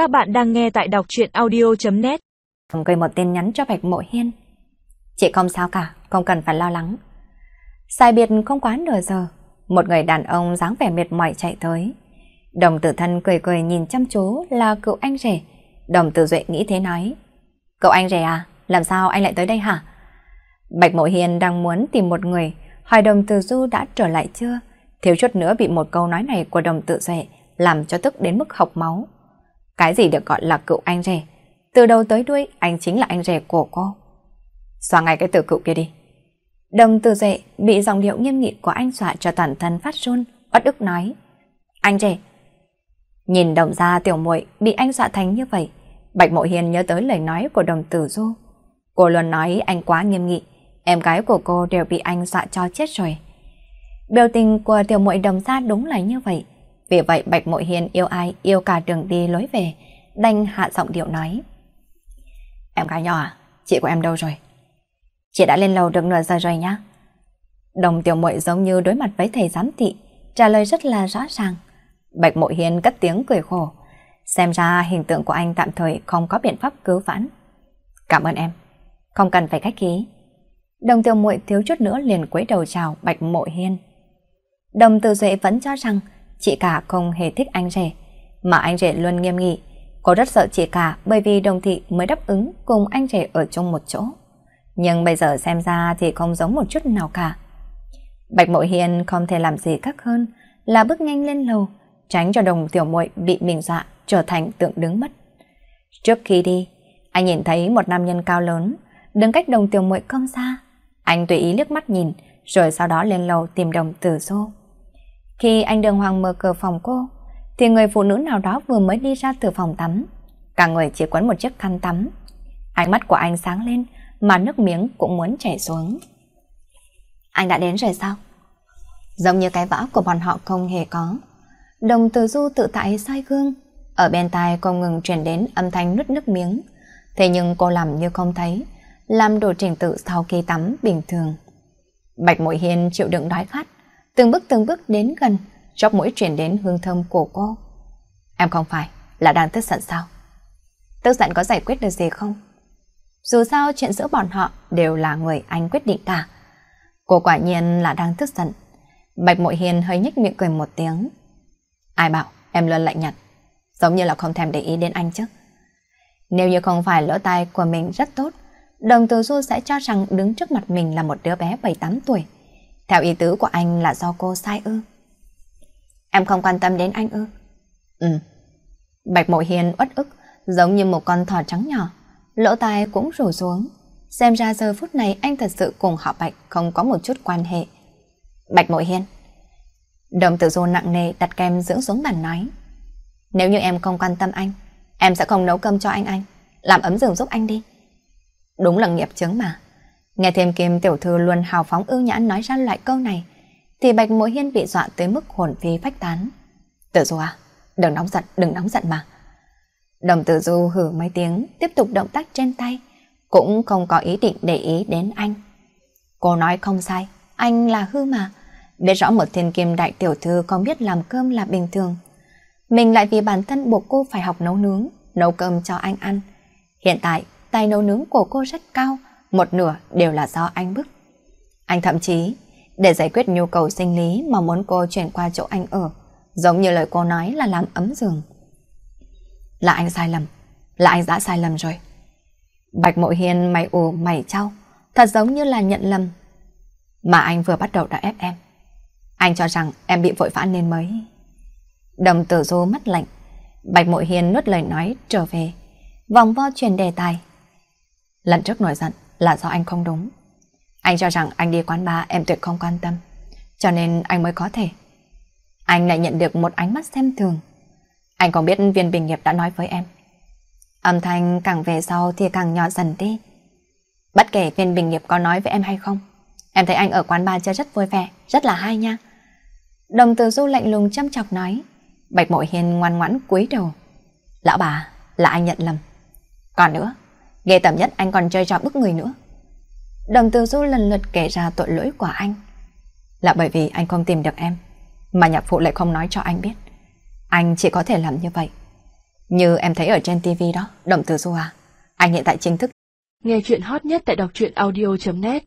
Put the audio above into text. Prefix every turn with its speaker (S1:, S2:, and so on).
S1: Các bạn đang nghe tại đọc truyện audio.net
S2: Gửi một tin nhắn cho Bạch Mộ Hiên. Chị không sao cả, không cần phải lo lắng. Sai biệt không quá nửa giờ, một người đàn ông dáng vẻ mệt mỏi chạy tới. Đồng tử thân cười cười nhìn chăm chú là cậu anh rể. Đồng tử duệ nghĩ thế nói. Cậu anh rể à, làm sao anh lại tới đây hả? Bạch Mộ Hiên đang muốn tìm một người, hỏi đồng tử du đã trở lại chưa? Thiếu chút nữa bị một câu nói này của đồng tử duệ làm cho tức đến mức học máu. Cái gì được gọi là cựu anh rể? Từ đầu tới đuôi, anh chính là anh rể của cô. Xóa ngay cái từ cựu kia đi. Đồng từ dậy bị dòng điệu nghiêm nghị của anh dọa cho toàn thân phát run, bất ức nói. Anh rể. Nhìn đồng gia tiểu muội bị anh dọa thành như vậy, Bạch Mộ Hiền nhớ tới lời nói của đồng tử du. Cô luôn nói anh quá nghiêm nghị, em gái của cô đều bị anh dọa cho chết rồi. Biểu tình của tiểu muội đồng gia đúng là như vậy. Vì vậy Bạch Mội Hiền yêu ai yêu cả đường đi lối về, đành hạ giọng điệu nói. Em gái nhỏ à, chị của em đâu rồi? Chị đã lên lầu được nửa giờ rồi nhá. Đồng tiểu muội giống như đối mặt với thầy giám thị, trả lời rất là rõ ràng. Bạch Mội Hiền cất tiếng cười khổ. Xem ra hình tượng của anh tạm thời không có biện pháp cứu vãn. Cảm ơn em. Không cần phải khách khí. Đồng tiểu muội thiếu chút nữa liền quấy đầu chào Bạch Mội Hiên. Đồng Tử Duệ vẫn cho rằng chị cả không hề thích anh rể, mà anh rể luôn nghiêm nghị. Cô rất sợ chị cả bởi vì đồng thị mới đáp ứng cùng anh rể ở chung một chỗ. Nhưng bây giờ xem ra thì không giống một chút nào cả. Bạch Mội Hiền không thể làm gì khác hơn là bước nhanh lên lầu, tránh cho đồng tiểu muội bị mình dọa trở thành tượng đứng mất. Trước khi đi, anh nhìn thấy một nam nhân cao lớn, đứng cách đồng tiểu muội không xa. Anh tùy ý liếc mắt nhìn, rồi sau đó lên lầu tìm đồng tử xô. Khi anh Đường Hoàng mở cửa phòng cô, thì người phụ nữ nào đó vừa mới đi ra từ phòng tắm. Cả người chỉ quấn một chiếc khăn tắm. Ánh mắt của anh sáng lên, mà nước miếng cũng muốn chảy xuống. Anh đã đến rồi sao? Giống như cái vã của bọn họ không hề có. Đồng từ du tự tại soi gương. Ở bên tai không ngừng truyền đến âm thanh nuốt nước miếng. Thế nhưng cô làm như không thấy, làm đồ trình tự sau khi tắm bình thường. Bạch Mội Hiên chịu đựng đói khát, từng bước từng bước đến gần, chóp mũi truyền đến hương thơm của cô. Em không phải là đang tức giận sao? Tức giận có giải quyết được gì không? Dù sao chuyện giữa bọn họ đều là người anh quyết định cả. Cô quả nhiên là đang tức giận. Bạch Mội Hiền hơi nhếch miệng cười một tiếng. Ai bảo em luôn lạnh nhạt, giống như là không thèm để ý đến anh chứ. Nếu như không phải lỗ tai của mình rất tốt, đồng tử du sẽ cho rằng đứng trước mặt mình là một đứa bé 7-8 tuổi. Theo ý tứ của anh là do cô sai ư. Em không quan tâm đến anh ư? Ừ. Bạch Mộ Hiền uất ức, giống như một con thỏ trắng nhỏ. Lỗ tai cũng rủ xuống. Xem ra giờ phút này anh thật sự cùng họ Bạch không có một chút quan hệ. Bạch Mộ Hiền. Đồng tử du nặng nề đặt kem dưỡng xuống bàn nói. Nếu như em không quan tâm anh, em sẽ không nấu cơm cho anh anh. Làm ấm giường giúp anh đi. Đúng là nghiệp chứng mà. Nghe thêm kim tiểu thư luôn hào phóng ưu nhã nói ra loại câu này, thì Bạch Mộ Hiên bị dọa tới mức hồn phi phách tán. Tử Du à, đừng nóng giận, đừng nóng giận mà. Đồng Tử Du hử mấy tiếng, tiếp tục động tác trên tay, cũng không có ý định để ý đến anh. Cô nói không sai, anh là hư mà. Biết rõ một thiên kim đại tiểu thư không biết làm cơm là bình thường. Mình lại vì bản thân buộc cô phải học nấu nướng, nấu cơm cho anh ăn. Hiện tại, tài nấu nướng của cô rất cao, một nửa đều là do anh bức. Anh thậm chí, để giải quyết nhu cầu sinh lý mà muốn cô chuyển qua chỗ anh ở, giống như lời cô nói là làm ấm giường. Là anh sai lầm, là anh đã sai lầm rồi. Bạch Mộ Hiền mày ủ mày trao, thật giống như là nhận lầm. Mà anh vừa bắt đầu đã ép em. Anh cho rằng em bị vội vã nên mới. Đồng tử du mắt lạnh, Bạch Mộ Hiền nuốt lời nói trở về, vòng vo truyền đề tài. Lần trước nổi giận, là do anh không đúng. Anh cho rằng anh đi quán bar em tuyệt không quan tâm, cho nên anh mới có thể. Anh lại nhận được một ánh mắt xem thường. Anh còn biết viên bình nghiệp đã nói với em. Âm thanh càng về sau thì càng nhỏ dần đi. Bất kể viên bình nghiệp có nói với em hay không, em thấy anh ở quán bar chơi rất vui vẻ, rất là hay nha. Đồng từ du lạnh lùng chăm chọc nói. Bạch Mội Hiền ngoan ngoãn cúi đầu. Lão bà, là anh nhận lầm. Còn nữa, Ghê tầm nhất anh còn chơi trò bức người nữa. Đồng từ du lần lượt kể ra tội lỗi của anh. Là bởi vì anh không tìm được em, mà nhạc phụ lại không nói cho anh biết. Anh chỉ có thể làm như vậy. Như em thấy ở trên TV đó, Đồng từ du à? Anh hiện tại chính thức.
S3: Nghe chuyện hot nhất tại đọc truyện audio.net